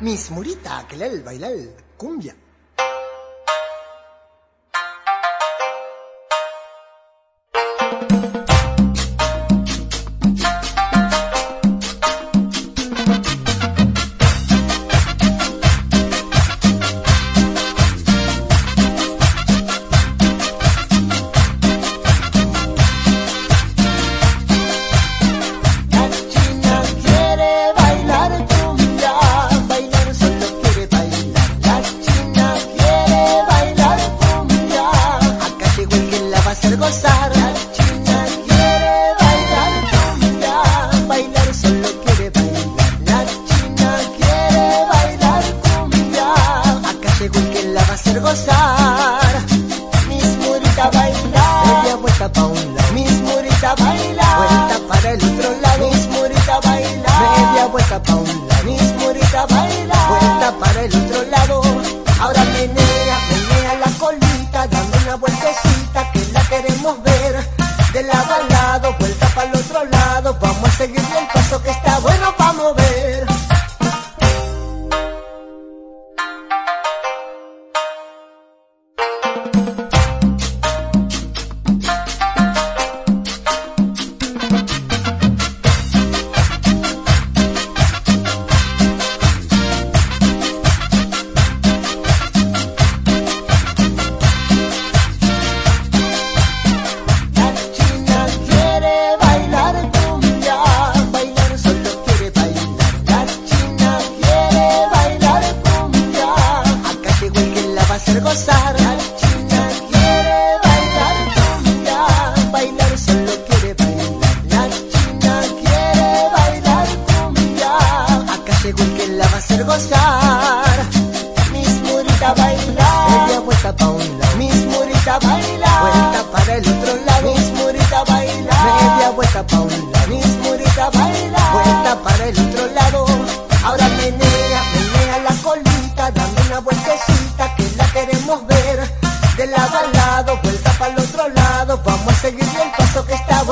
Mis Murita, que el bailar cumbia. Hacer gozar. La china quiere bailar cumbia, bailar solo quiere bailar. La china quiere bailar cumbia, acá llegó el que la va a hacer gozar. Mis murita bailar, media vuelta pa' un lado. Mis murita bailar, vuelta para el otro lado. Mis murita bailar, media vuelta pa' un lado. Mis murita queremos ver. De lado a lado, vuelta para el otro lado. Vamos a seguirle el paso que está gozar. La china quiere bailar cumbia, bailar solo quiere bailar. La china quiere bailar cumbia, acá el que la va a hacer gozar. Mis murita bailar, media vuelta pa' un lado. Queremos ver. De lado a lado, vuelta para el otro lado, vamos a seguirle el paso que está